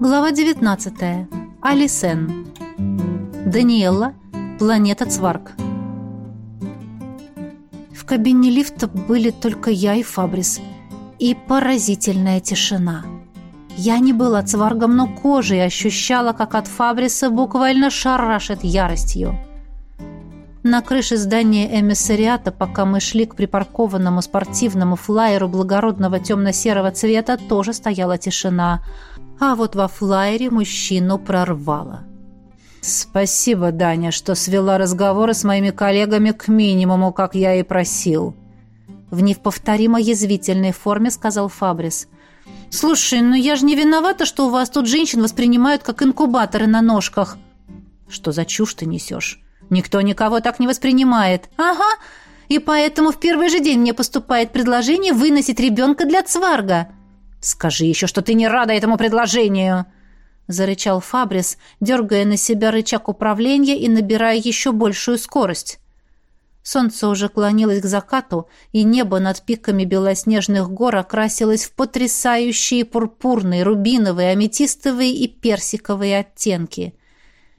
Глава 19. Алисен. Даниэлла. Планета Цварк. В кабине лифта были только я и Фабрис. И поразительная тишина. Я не была цваргом, но кожей ощущала, как от Фабриса буквально шарашит яростью. На крыше здания эмиссариата, пока мы шли к припаркованному спортивному флайеру благородного темно-серого цвета, тоже стояла тишина, а вот во флайере мужчину прорвало. «Спасибо, Даня, что свела разговоры с моими коллегами к минимуму, как я и просил», в неповторимо язвительной форме сказал Фабрис. «Слушай, ну я же не виновата, что у вас тут женщин воспринимают как инкубаторы на ножках». «Что за чушь ты несешь? Никто никого так не воспринимает». «Ага, и поэтому в первый же день мне поступает предложение выносить ребенка для цварга». «Скажи еще, что ты не рада этому предложению!» Зарычал Фабрис, дергая на себя рычаг управления и набирая еще большую скорость. Солнце уже клонилось к закату, и небо над пиками белоснежных гор окрасилось в потрясающие пурпурные, рубиновые, аметистовые и персиковые оттенки.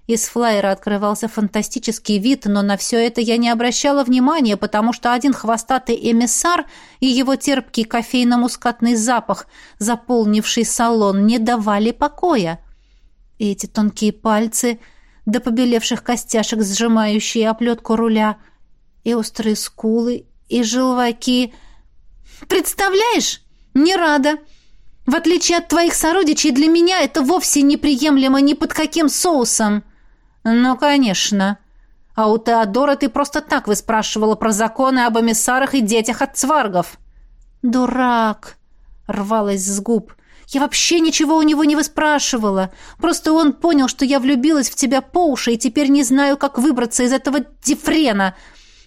Из флайера открывался фантастический вид, но на все это я не обращала внимания, потому что один хвостатый эмиссар и его терпкий кофейно-мускатный запах, заполнивший салон, не давали покоя. И эти тонкие пальцы, до побелевших костяшек, сжимающие оплетку руля, и острые скулы, и желваки. «Представляешь? Не рада!» В отличие от твоих сородичей, для меня это вовсе неприемлемо ни под каким соусом. «Ну, конечно. А у Теодора ты просто так выспрашивала про законы об эмиссарах и детях от цваргов». «Дурак!» — рвалась с губ. «Я вообще ничего у него не выспрашивала. Просто он понял, что я влюбилась в тебя по уши и теперь не знаю, как выбраться из этого дифрена.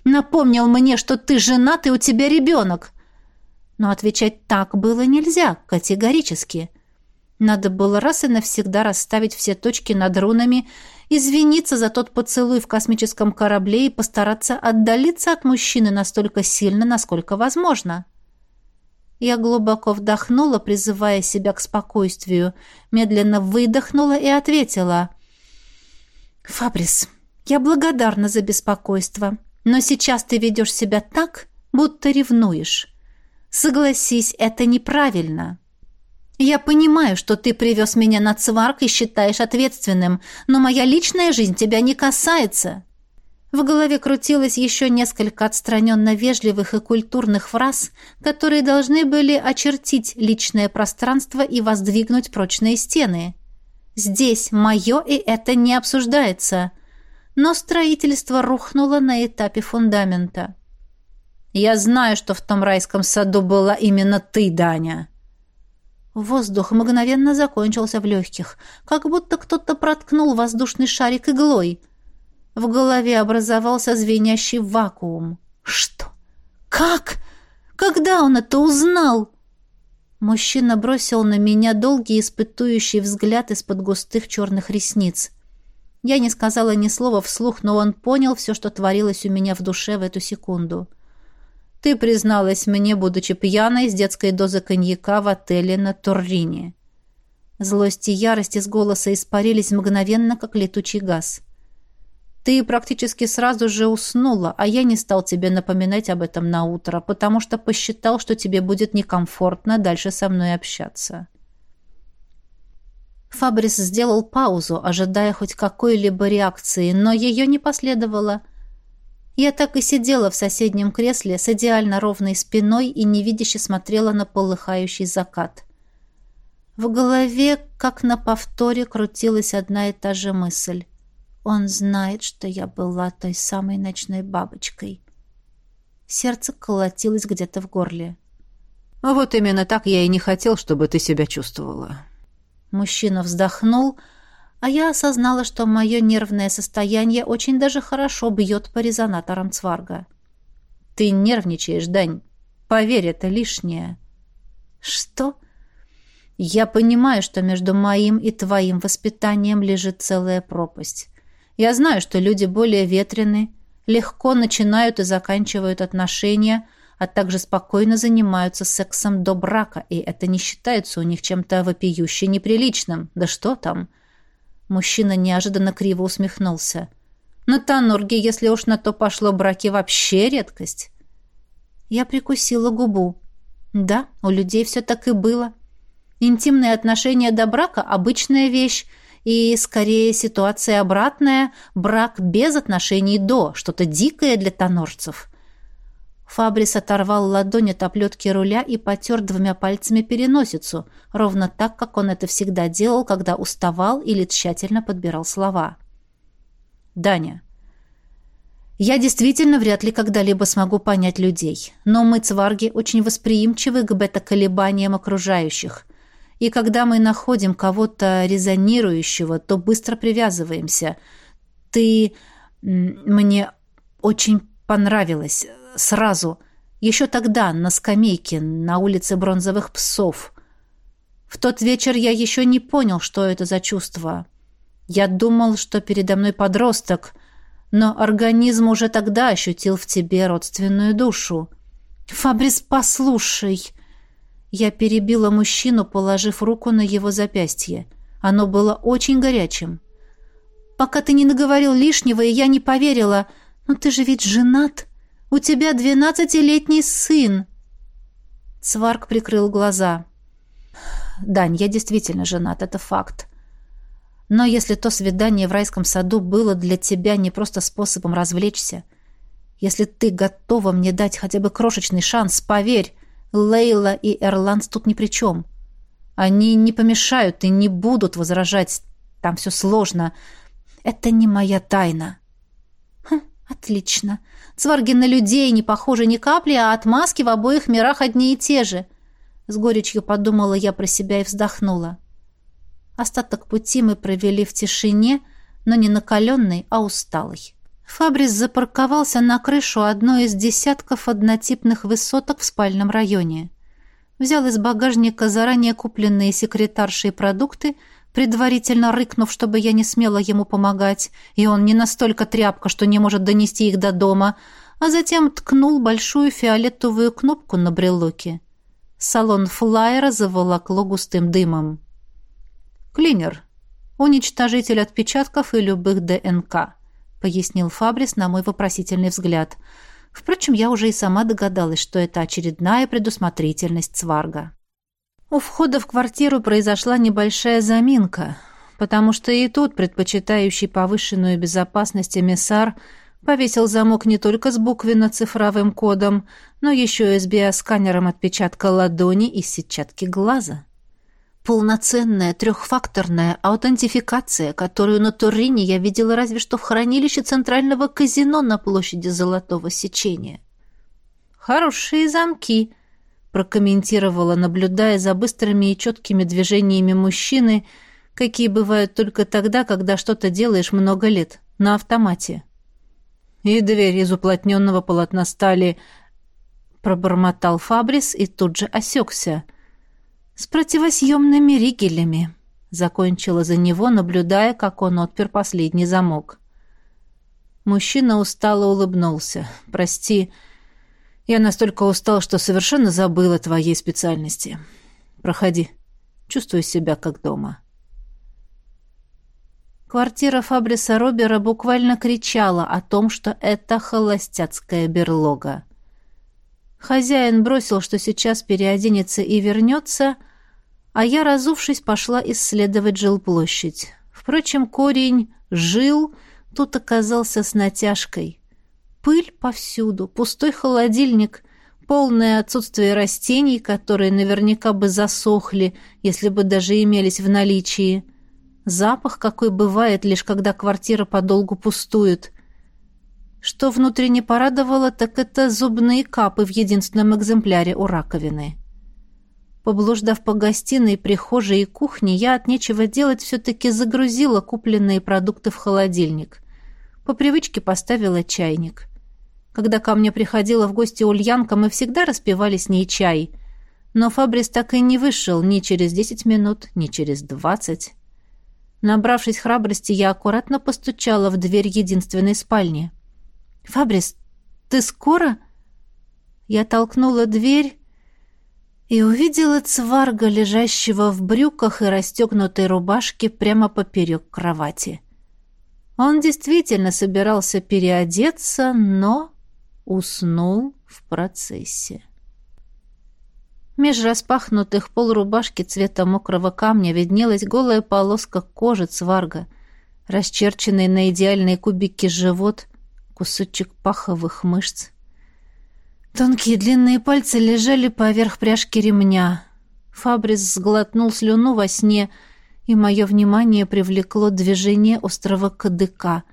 Напомнил мне, что ты женат и у тебя ребенок». Но отвечать так было нельзя, категорически. Надо было раз и навсегда расставить все точки над рунами извиниться за тот поцелуй в космическом корабле и постараться отдалиться от мужчины настолько сильно, насколько возможно. Я глубоко вдохнула, призывая себя к спокойствию, медленно выдохнула и ответила. «Фабрис, я благодарна за беспокойство, но сейчас ты ведешь себя так, будто ревнуешь. Согласись, это неправильно». Я понимаю, что ты привез меня на цварк и считаешь ответственным, но моя личная жизнь тебя не касается». В голове крутилось еще несколько отстраненно вежливых и культурных фраз, которые должны были очертить личное пространство и воздвигнуть прочные стены. Здесь мое и это не обсуждается. Но строительство рухнуло на этапе фундамента. «Я знаю, что в том райском саду была именно ты, Даня», Воздух мгновенно закончился в легких, как будто кто-то проткнул воздушный шарик иглой. В голове образовался звенящий вакуум. «Что? Как? Когда он это узнал?» Мужчина бросил на меня долгий испытующий взгляд из-под густых черных ресниц. Я не сказала ни слова вслух, но он понял все, что творилось у меня в душе в эту секунду. — ты призналась мне, будучи пьяной, с детской дозы коньяка в отеле на Туррине. Злость и ярость из голоса испарились мгновенно, как летучий газ. Ты практически сразу же уснула, а я не стал тебе напоминать об этом на утро, потому что посчитал, что тебе будет некомфортно дальше со мной общаться. Фабрис сделал паузу, ожидая хоть какой-либо реакции, но ее не последовало. Я так и сидела в соседнем кресле с идеально ровной спиной и невидяще смотрела на полыхающий закат. В голове, как на повторе, крутилась одна и та же мысль. Он знает, что я была той самой ночной бабочкой. Сердце колотилось где-то в горле. «А вот именно так я и не хотел, чтобы ты себя чувствовала». Мужчина вздохнул, — а я осознала, что мое нервное состояние очень даже хорошо бьет по резонаторам Цварга. «Ты нервничаешь, Дань. Поверь, это лишнее». «Что?» «Я понимаю, что между моим и твоим воспитанием лежит целая пропасть. Я знаю, что люди более ветрены, легко начинают и заканчивают отношения, а также спокойно занимаются сексом до брака, и это не считается у них чем-то вопиюще неприличным. Да что там? Мужчина неожиданно криво усмехнулся. На Танурге, если уж на то пошло, браки вообще редкость. Я прикусила губу. Да, у людей все так и было. Интимные отношения до брака – обычная вещь, и, скорее, ситуация обратная – брак без отношений до, что-то дикое для тонорцев. Фабрис оторвал ладонь от оплетки руля и потер двумя пальцами переносицу, ровно так, как он это всегда делал, когда уставал или тщательно подбирал слова. «Даня, я действительно вряд ли когда-либо смогу понять людей, но мы, цварги, очень восприимчивы к бета-колебаниям окружающих. И когда мы находим кого-то резонирующего, то быстро привязываемся. Ты мне очень понравилась сразу, еще тогда, на скамейке, на улице Бронзовых псов. В тот вечер я еще не понял, что это за чувство. Я думал, что передо мной подросток, но организм уже тогда ощутил в тебе родственную душу. «Фабрис, послушай!» Я перебила мужчину, положив руку на его запястье. Оно было очень горячим. «Пока ты не наговорил лишнего, и я не поверила. Но ты же ведь женат!» У тебя двенадцатилетний сын!» Цварк прикрыл глаза. «Дань, я действительно женат, это факт. Но если то свидание в райском саду было для тебя не просто способом развлечься, если ты готова мне дать хотя бы крошечный шанс, поверь, Лейла и Эрланс тут ни при чем. Они не помешают и не будут возражать. Там все сложно. Это не моя тайна». «Хм, отлично. Цварги на людей не похожи ни капли, а отмазки в обоих мирах одни и те же. С горечью подумала я про себя и вздохнула. Остаток пути мы провели в тишине, но не накаленной, а усталой. Фабрис запарковался на крышу одной из десятков однотипных высоток в спальном районе. Взял из багажника заранее купленные секретаршей продукты – предварительно рыкнув, чтобы я не смела ему помогать, и он не настолько тряпка, что не может донести их до дома, а затем ткнул большую фиолетовую кнопку на брелоке. Салон флайера заволокло густым дымом. «Клинер. Уничтожитель отпечатков и любых ДНК», — пояснил Фабрис на мой вопросительный взгляд. Впрочем, я уже и сама догадалась, что это очередная предусмотрительность Цварга. У входа в квартиру произошла небольшая заминка, потому что и тут предпочитающий повышенную безопасность эмиссар повесил замок не только с буквенно-цифровым кодом, но еще и с биосканером отпечатка ладони и сетчатки глаза. Полноценная трехфакторная аутентификация, которую на Турине я видела разве что в хранилище центрального казино на площади Золотого Сечения. «Хорошие замки», прокомментировала, наблюдая за быстрыми и четкими движениями мужчины, какие бывают только тогда, когда что-то делаешь много лет, на автомате. И дверь из уплотненного полотна стали пробормотал Фабрис и тут же осекся. «С противосъемными ригелями», — закончила за него, наблюдая, как он отпер последний замок. Мужчина устало улыбнулся. «Прости, — я настолько устал, что совершенно забыл о твоей специальности. Проходи. Чувствую себя как дома. Квартира Фабриса Робера буквально кричала о том, что это холостяцкая берлога. Хозяин бросил, что сейчас переоденется и вернется, а я, разувшись, пошла исследовать жилплощадь. Впрочем, корень «жил» тут оказался с натяжкой. Пыль повсюду, пустой холодильник, полное отсутствие растений, которые наверняка бы засохли, если бы даже имелись в наличии. Запах, какой бывает лишь когда квартира подолгу пустует. Что внутренне порадовало, так это зубные капы в единственном экземпляре у раковины. Поблуждав по гостиной, прихожей и кухне, я от нечего делать все-таки загрузила купленные продукты в холодильник. По привычке поставила чайник. Когда ко мне приходила в гости Ульянка, мы всегда распивали с ней чай. Но Фабрис так и не вышел ни через десять минут, ни через двадцать. Набравшись храбрости, я аккуратно постучала в дверь единственной спальни. «Фабрис, ты скоро?» Я толкнула дверь и увидела цварга, лежащего в брюках и расстегнутой рубашке прямо поперек кровати. Он действительно собирался переодеться, но уснул в процессе. Меж распахнутых полрубашки цвета мокрого камня виднелась голая полоска кожи цварга, расчерченный на идеальные кубики живот, кусочек паховых мышц. Тонкие длинные пальцы лежали поверх пряжки ремня. Фабрис сглотнул слюну во сне, и мое внимание привлекло движение острого кадыка.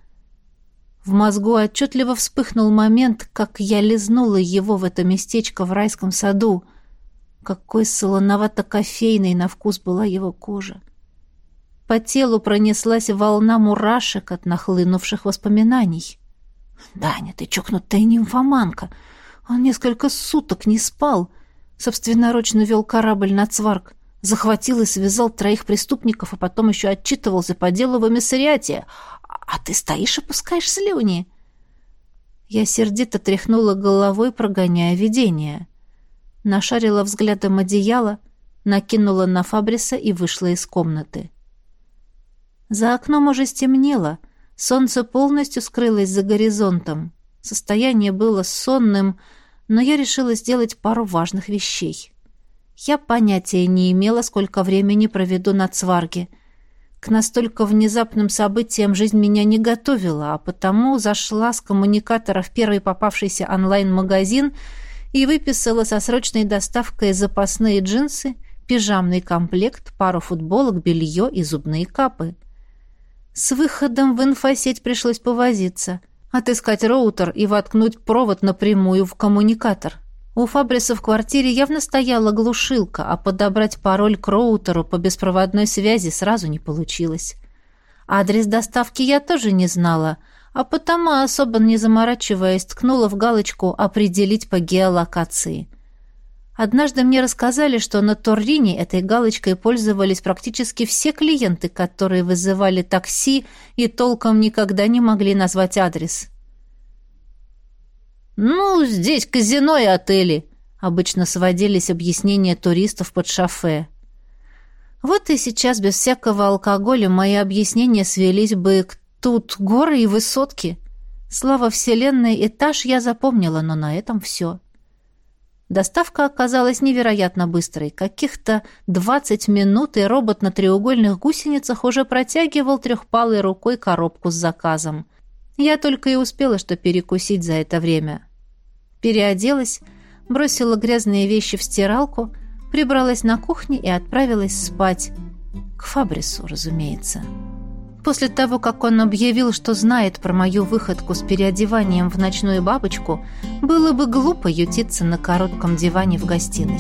В мозгу отчетливо вспыхнул момент, как я лизнула его в это местечко в райском саду — какой солоновато-кофейной на вкус была его кожа. По телу пронеслась волна мурашек от нахлынувших воспоминаний. «Даня, ты чокнутая нимфоманка! Он несколько суток не спал!» Собственноручно вел корабль на Цварк, захватил и связал троих преступников, а потом еще отчитывался по делу в эмиссариате. «А ты стоишь и пускаешь слюни!» Я сердито тряхнула головой, прогоняя видение нашарила взглядом одеяло, накинула на Фабриса и вышла из комнаты. За окном уже стемнело, солнце полностью скрылось за горизонтом. Состояние было сонным, но я решила сделать пару важных вещей. Я понятия не имела, сколько времени проведу на Цварге. К настолько внезапным событиям жизнь меня не готовила, а потому зашла с коммуникатора в первый попавшийся онлайн-магазин — и выписала со срочной доставкой запасные джинсы, пижамный комплект, пару футболок, белье и зубные капы. С выходом в инфосеть пришлось повозиться, отыскать роутер и воткнуть провод напрямую в коммуникатор. У Фабриса в квартире явно стояла глушилка, а подобрать пароль к роутеру по беспроводной связи сразу не получилось. Адрес доставки я тоже не знала — а потому, особо не заморачиваясь, ткнула в галочку «Определить по геолокации». Однажды мне рассказали, что на Торрине этой галочкой пользовались практически все клиенты, которые вызывали такси и толком никогда не могли назвать адрес. «Ну, здесь казино и отели», — обычно сводились объяснения туристов под шофе. Вот и сейчас без всякого алкоголя мои объяснения свелись бы к Тут горы и высотки. Слава Вселенной, этаж я запомнила, но на этом все. Доставка оказалась невероятно быстрой. Каких-то двадцать минут, и робот на треугольных гусеницах уже протягивал трехпалой рукой коробку с заказом. Я только и успела что перекусить за это время. Переоделась, бросила грязные вещи в стиралку, прибралась на кухне и отправилась спать. К Фабрису, разумеется. После того, как он объявил, что знает про мою выходку с переодеванием в ночную бабочку, было бы глупо ютиться на коротком диване в гостиной.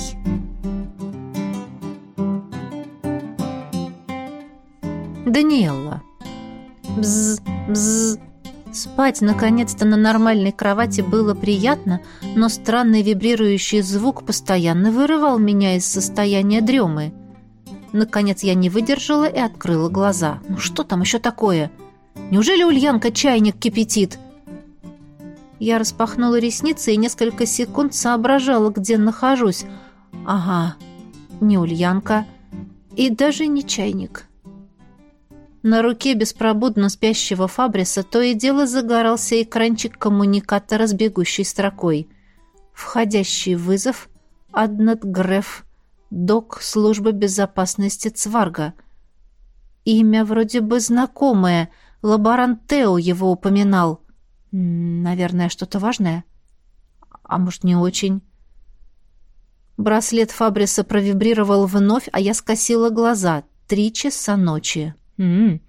Даниэлла. Бз, бз. Спать, наконец-то, на нормальной кровати было приятно, но странный вибрирующий звук постоянно вырывал меня из состояния дремы. Наконец я не выдержала и открыла глаза. Ну что там еще такое? Неужели Ульянка чайник кипятит? Я распахнула ресницы и несколько секунд соображала, где нахожусь. Ага, не Ульянка и даже не чайник. На руке беспробудно спящего Фабриса то и дело загорался экранчик коммуникатора с бегущей строкой. Входящий вызов Аднат Греф Док службы безопасности Цварга. Имя вроде бы знакомое. Лаборант Тео его упоминал. Наверное, что-то важное? А может, не очень? Браслет Фабриса провибрировал вновь, а я скосила глаза. Три часа ночи. М -м,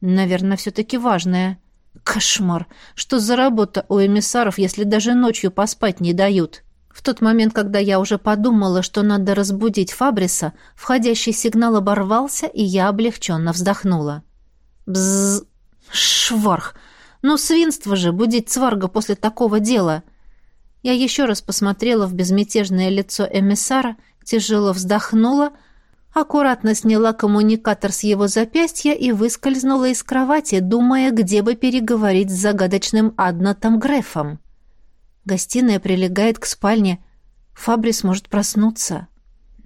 наверное, все-таки важное. Кошмар! Что за работа у эмиссаров, если даже ночью поспать не дают?» В тот момент, когда я уже подумала, что надо разбудить Фабриса, входящий сигнал оборвался, и я облегченно вздохнула. Бзз! Шварх! Ну, свинство же, будить цварга после такого дела! Я еще раз посмотрела в безмятежное лицо эмиссара, тяжело вздохнула, аккуратно сняла коммуникатор с его запястья и выскользнула из кровати, думая, где бы переговорить с загадочным Аднатом Грефом. Гостиная прилегает к спальне. Фабрис может проснуться.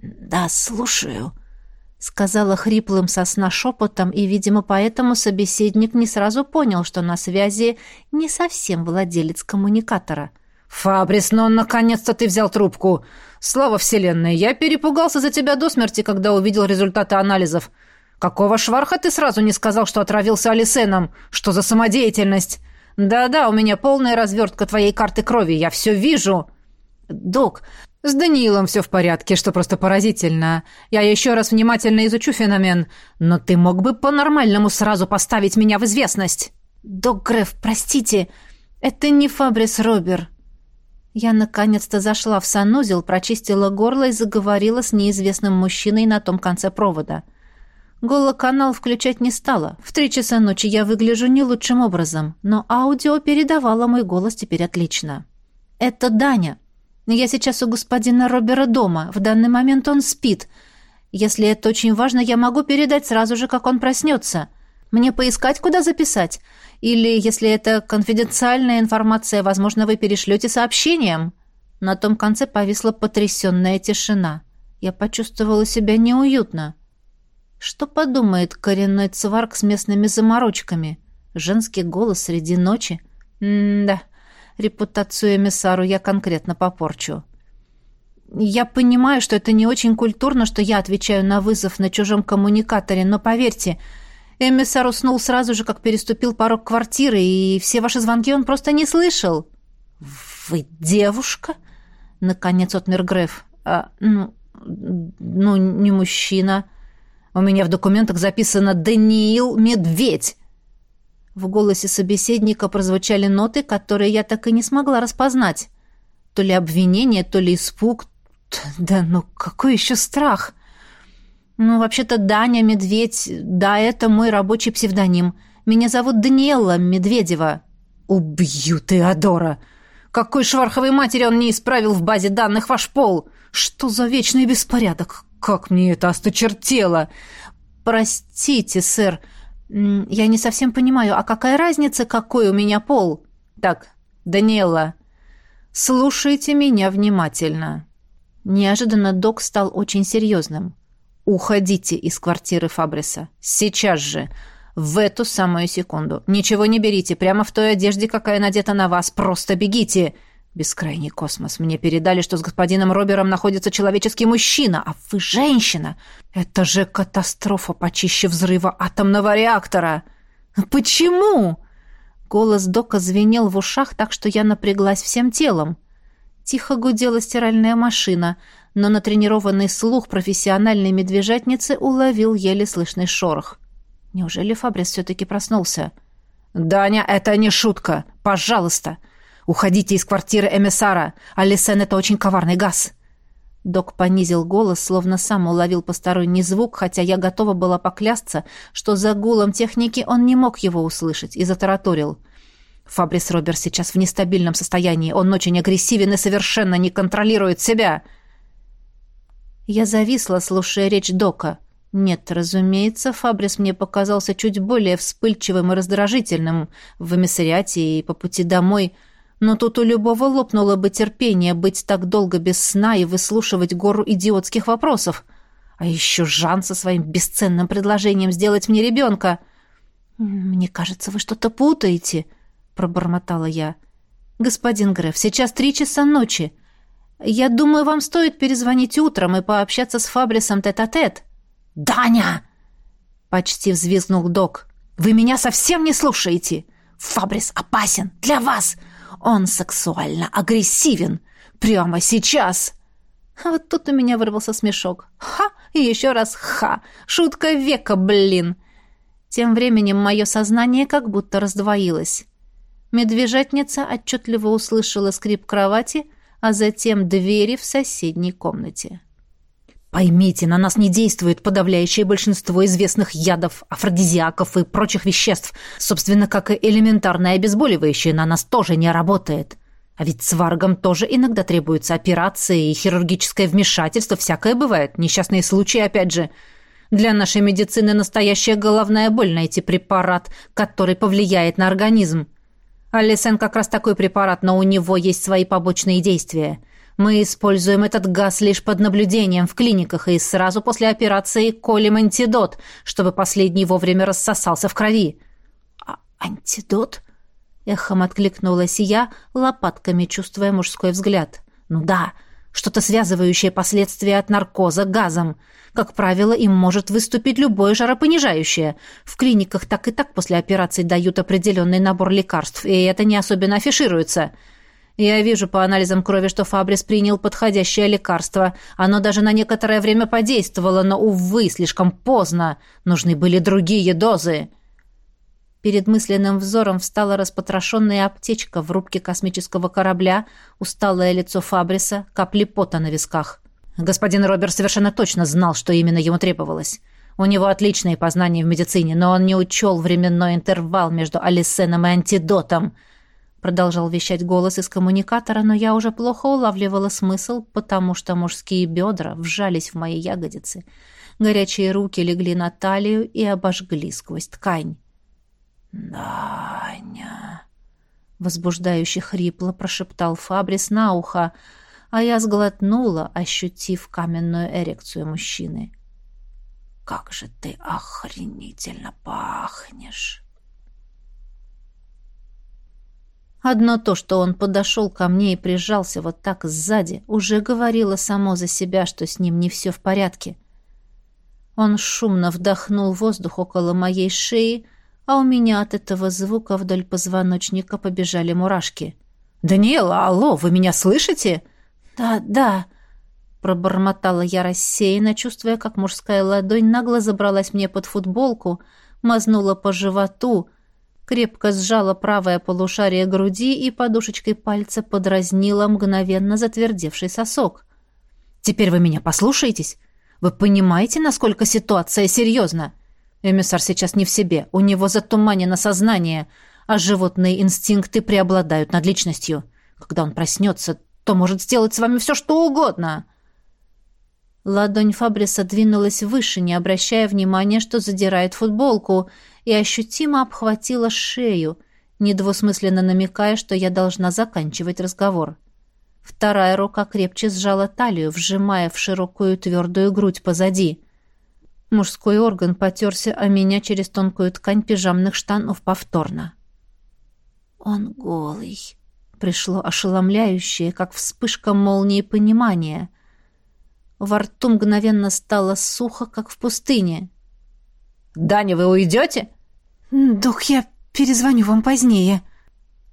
«Да, слушаю», — сказала хриплым сосна шепотом, и, видимо, поэтому собеседник не сразу понял, что на связи не совсем владелец коммуникатора. «Фабрис, ну, наконец-то ты взял трубку! Слава вселенной, я перепугался за тебя до смерти, когда увидел результаты анализов. Какого шварха ты сразу не сказал, что отравился Алисеном? Что за самодеятельность? Да-да, у меня полная развертка твоей карты крови, я все вижу!» «Док, с Даниилом все в порядке, что просто поразительно. Я еще раз внимательно изучу феномен, но ты мог бы по-нормальному сразу поставить меня в известность». «Док Греф, простите, это не Фабрис Робер». Я наконец-то зашла в санузел, прочистила горло и заговорила с неизвестным мужчиной на том конце провода. Голоканал включать не стала. В три часа ночи я выгляжу не лучшим образом, но аудио передавало мой голос теперь отлично. «Это Даня. Я сейчас у господина Робера дома. В данный момент он спит. Если это очень важно, я могу передать сразу же, как он проснется. Мне поискать, куда записать? Или, если это конфиденциальная информация, возможно, вы перешлете сообщением?» На том конце повисла потрясенная тишина. Я почувствовала себя неуютно. Что подумает коренной цварк с местными заморочками? Женский голос среди ночи? М-да, репутацию эмиссару я конкретно попорчу. Я понимаю, что это не очень культурно, что я отвечаю на вызов на чужом коммуникаторе, но поверьте, эмиссар уснул сразу же, как переступил порог квартиры, и все ваши звонки он просто не слышал. «Вы девушка?» — наконец отмер Греф. «А, ну, ну, не мужчина». У меня в документах записано «Даниил Медведь». В голосе собеседника прозвучали ноты, которые я так и не смогла распознать. То ли обвинение, то ли испуг. Да ну какой еще страх? Ну, вообще-то Даня Медведь, да, это мой рабочий псевдоним. Меня зовут Даниэла Медведева. Убью ты, Адора! Какой шварховой матери он не исправил в базе данных ваш пол? Что за вечный беспорядок? Как мне это осточертело! Простите, сэр, я не совсем понимаю, а какая разница, какой у меня пол? Так, Даниэла, слушайте меня внимательно. Неожиданно док стал очень серьезным. Уходите из квартиры Фабриса. Сейчас же. В эту самую секунду. Ничего не берите. Прямо в той одежде, какая надета на вас. Просто бегите. Бескрайний космос. Мне передали, что с господином Робером находится человеческий мужчина, а вы женщина. Это же катастрофа почище взрыва атомного реактора. Почему? Голос Дока звенел в ушах, так что я напряглась всем телом. Тихо гудела стиральная машина, но натренированный слух профессиональной медвежатницы уловил еле слышный шорох. Неужели Фабрис все-таки проснулся? «Даня, это не шутка! Пожалуйста!» «Уходите из квартиры эмиссара! Алисен — это очень коварный газ!» Док понизил голос, словно сам уловил посторонний звук, хотя я готова была поклясться, что за гулом техники он не мог его услышать, и затараторил. «Фабрис Роберт сейчас в нестабильном состоянии. Он очень агрессивен и совершенно не контролирует себя!» Я зависла, слушая речь Дока. Нет, разумеется, Фабрис мне показался чуть более вспыльчивым и раздражительным в эмиссариате и по пути домой — но тут у любого лопнуло бы терпение быть так долго без сна и выслушивать гору идиотских вопросов. А еще Жан со своим бесценным предложением сделать мне ребенка. «Мне кажется, вы что-то путаете», — пробормотала я. «Господин Греф, сейчас три часа ночи. Я думаю, вам стоит перезвонить утром и пообщаться с Фабрисом тет-а-тет». -тет. «Даня!» — почти взвизгнул док. «Вы меня совсем не слушаете! Фабрис опасен для вас! Он сексуально агрессивен. Прямо сейчас. А вот тут у меня вырвался смешок. Ха! И еще раз ха! Шутка века, блин! Тем временем мое сознание как будто раздвоилось. Медвежатница отчетливо услышала скрип кровати, а затем двери в соседней комнате. Поймите, на нас не действует подавляющее большинство известных ядов, афродизиаков и прочих веществ. Собственно, как и элементарное обезболивающее на нас тоже не работает. А ведь с варгом тоже иногда требуются операции и хирургическое вмешательство. Всякое бывает. Несчастные случаи, опять же. Для нашей медицины настоящая головная боль найти препарат, который повлияет на организм. Алисен как раз такой препарат, но у него есть свои побочные действия – Мы используем этот газ лишь под наблюдением в клиниках и сразу после операции колем антидот, чтобы последний вовремя рассосался в крови». А «Антидот?» — эхом откликнулась я, лопатками чувствуя мужской взгляд. «Ну да, что-то связывающее последствия от наркоза газом. Как правило, им может выступить любое жаропонижающее. В клиниках так и так после операции дают определенный набор лекарств, и это не особенно афишируется». Я вижу по анализам крови, что Фабрис принял подходящее лекарство. Оно даже на некоторое время подействовало, но, увы, слишком поздно. Нужны были другие дозы. Перед мысленным взором встала распотрошенная аптечка в рубке космического корабля, усталое лицо Фабриса, капли пота на висках. Господин Роберт совершенно точно знал, что именно ему требовалось. У него отличные познания в медицине, но он не учел временной интервал между алисеном и антидотом. Продолжал вещать голос из коммуникатора, но я уже плохо улавливала смысл, потому что мужские бедра вжались в мои ягодицы. Горячие руки легли на талию и обожгли сквозь ткань. «Даня!» — возбуждающе хрипло прошептал Фабрис на ухо, а я сглотнула, ощутив каменную эрекцию мужчины. «Как же ты охренительно пахнешь!» Одно то, что он подошел ко мне и прижался вот так сзади, уже говорило само за себя, что с ним не все в порядке. Он шумно вдохнул воздух около моей шеи, а у меня от этого звука вдоль позвоночника побежали мурашки. «Даниэла, алло, вы меня слышите?» «Да, да», — пробормотала я рассеянно, чувствуя, как мужская ладонь нагло забралась мне под футболку, мазнула по животу, крепко сжала правое полушарие груди и подушечкой пальца подразнила мгновенно затвердевший сосок. «Теперь вы меня послушаетесь? Вы понимаете, насколько ситуация серьезна?» Эмиссар сейчас не в себе, у него затуманено сознание, а животные инстинкты преобладают над личностью. Когда он проснется, то может сделать с вами все, что угодно». Ладонь Фабриса двинулась выше, не обращая внимания, что задирает футболку, и ощутимо обхватила шею, недвусмысленно намекая, что я должна заканчивать разговор. Вторая рука крепче сжала талию, вжимая в широкую твердую грудь позади. Мужской орган потерся о меня через тонкую ткань пижамных штанов повторно. «Он голый», — пришло ошеломляющее, как вспышка молнии понимания. Во рту мгновенно стало сухо, как в пустыне. «Даня, вы уйдете?» «Дух, я перезвоню вам позднее».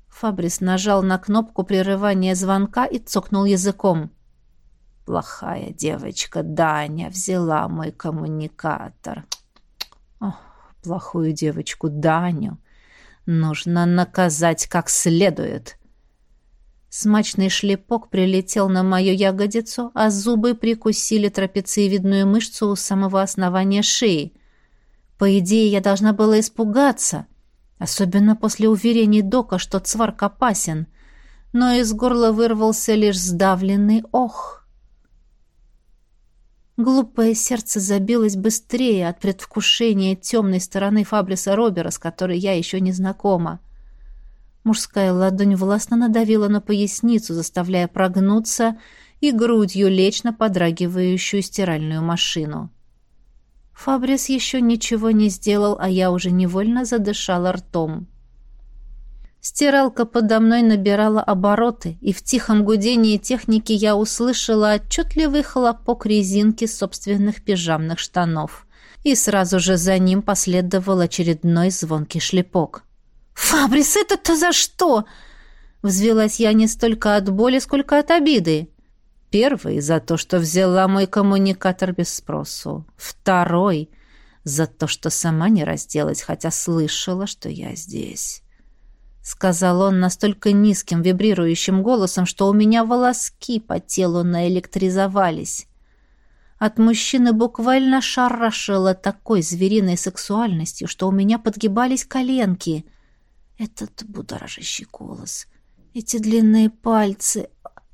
Фабрис нажал на кнопку прерывания звонка и цокнул языком. Плохая девочка Даня взяла мой коммуникатор. Ох, плохую девочку Даню нужно наказать как следует. Смачный шлепок прилетел на мою ягодицу, а зубы прикусили трапециевидную мышцу у самого основания шеи. По идее, я должна была испугаться, особенно после уверений Дока, что цварк опасен, но из горла вырвался лишь сдавленный «ох». Глупое сердце забилось быстрее от предвкушения темной стороны Фабриса Робера, с которой я еще не знакома. Мужская ладонь властно надавила на поясницу, заставляя прогнуться и грудью лечь на подрагивающую стиральную машину. Фабрис еще ничего не сделал, а я уже невольно задышала ртом. Стиралка подо мной набирала обороты, и в тихом гудении техники я услышала отчетливый хлопок резинки собственных пижамных штанов. И сразу же за ним последовал очередной звонкий шлепок. «Фабрис, это-то за что?» Взвелась я не столько от боли, сколько от обиды. Первый — за то, что взяла мой коммуникатор без спросу. Второй — за то, что сама не разделась, хотя слышала, что я здесь сказал он настолько низким вибрирующим голосом, что у меня волоски по телу наэлектризовались. От мужчины буквально шарашило такой звериной сексуальностью, что у меня подгибались коленки. Этот будоражащий голос, эти длинные пальцы,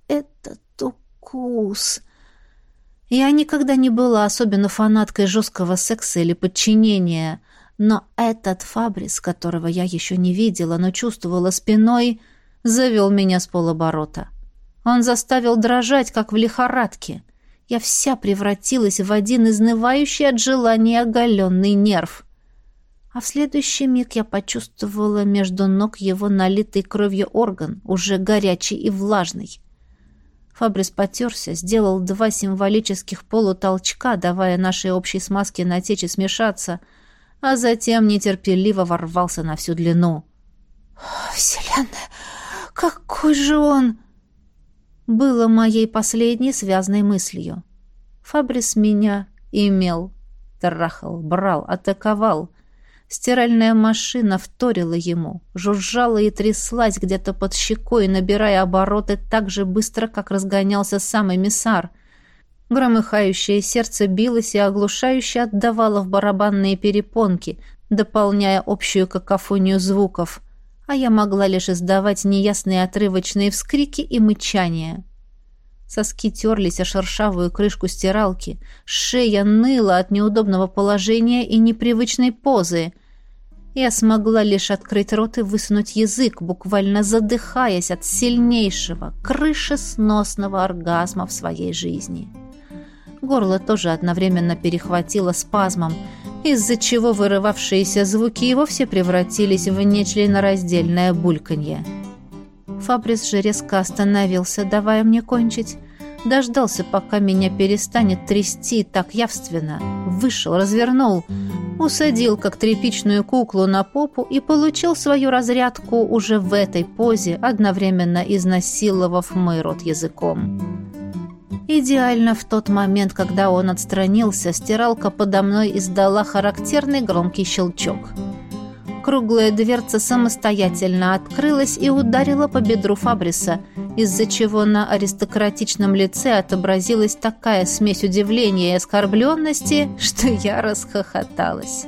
этот укус... Я никогда не была особенно фанаткой жесткого секса или подчинения — но этот Фабрис, которого я еще не видела, но чувствовала спиной, завел меня с полоборота. Он заставил дрожать, как в лихорадке. Я вся превратилась в один изнывающий от желания оголенный нерв. А в следующий миг я почувствовала между ног его налитый кровью орган, уже горячий и влажный. Фабрис потерся, сделал два символических полутолчка, давая нашей общей смазке натечь и смешаться, а затем нетерпеливо ворвался на всю длину. «Вселенная! Какой же он!» Было моей последней связной мыслью. Фабрис меня имел, трахал, брал, атаковал — Стиральная машина вторила ему, жужжала и тряслась где-то под щекой, набирая обороты так же быстро, как разгонялся сам эмиссар. Громыхающее сердце билось и оглушающе отдавало в барабанные перепонки, дополняя общую какофонию звуков, а я могла лишь издавать неясные отрывочные вскрики и мычания. Соски терлись о шершавую крышку стиралки, шея ныла от неудобного положения и непривычной позы — я смогла лишь открыть рот и высунуть язык, буквально задыхаясь от сильнейшего, крышесносного оргазма в своей жизни. Горло тоже одновременно перехватило спазмом, из-за чего вырывавшиеся звуки и вовсе превратились в нечленораздельное бульканье. Фабрис же резко остановился, давая мне кончить, дождался, пока меня перестанет трясти так явственно, вышел, развернул, усадил как тряпичную куклу на попу и получил свою разрядку уже в этой позе, одновременно изнасиловав мой рот языком. Идеально в тот момент, когда он отстранился, стиралка подо мной издала характерный громкий щелчок — Круглая дверца самостоятельно открылась и ударила по бедру Фабриса, из-за чего на аристократичном лице отобразилась такая смесь удивления и оскорбленности, что я расхохоталась.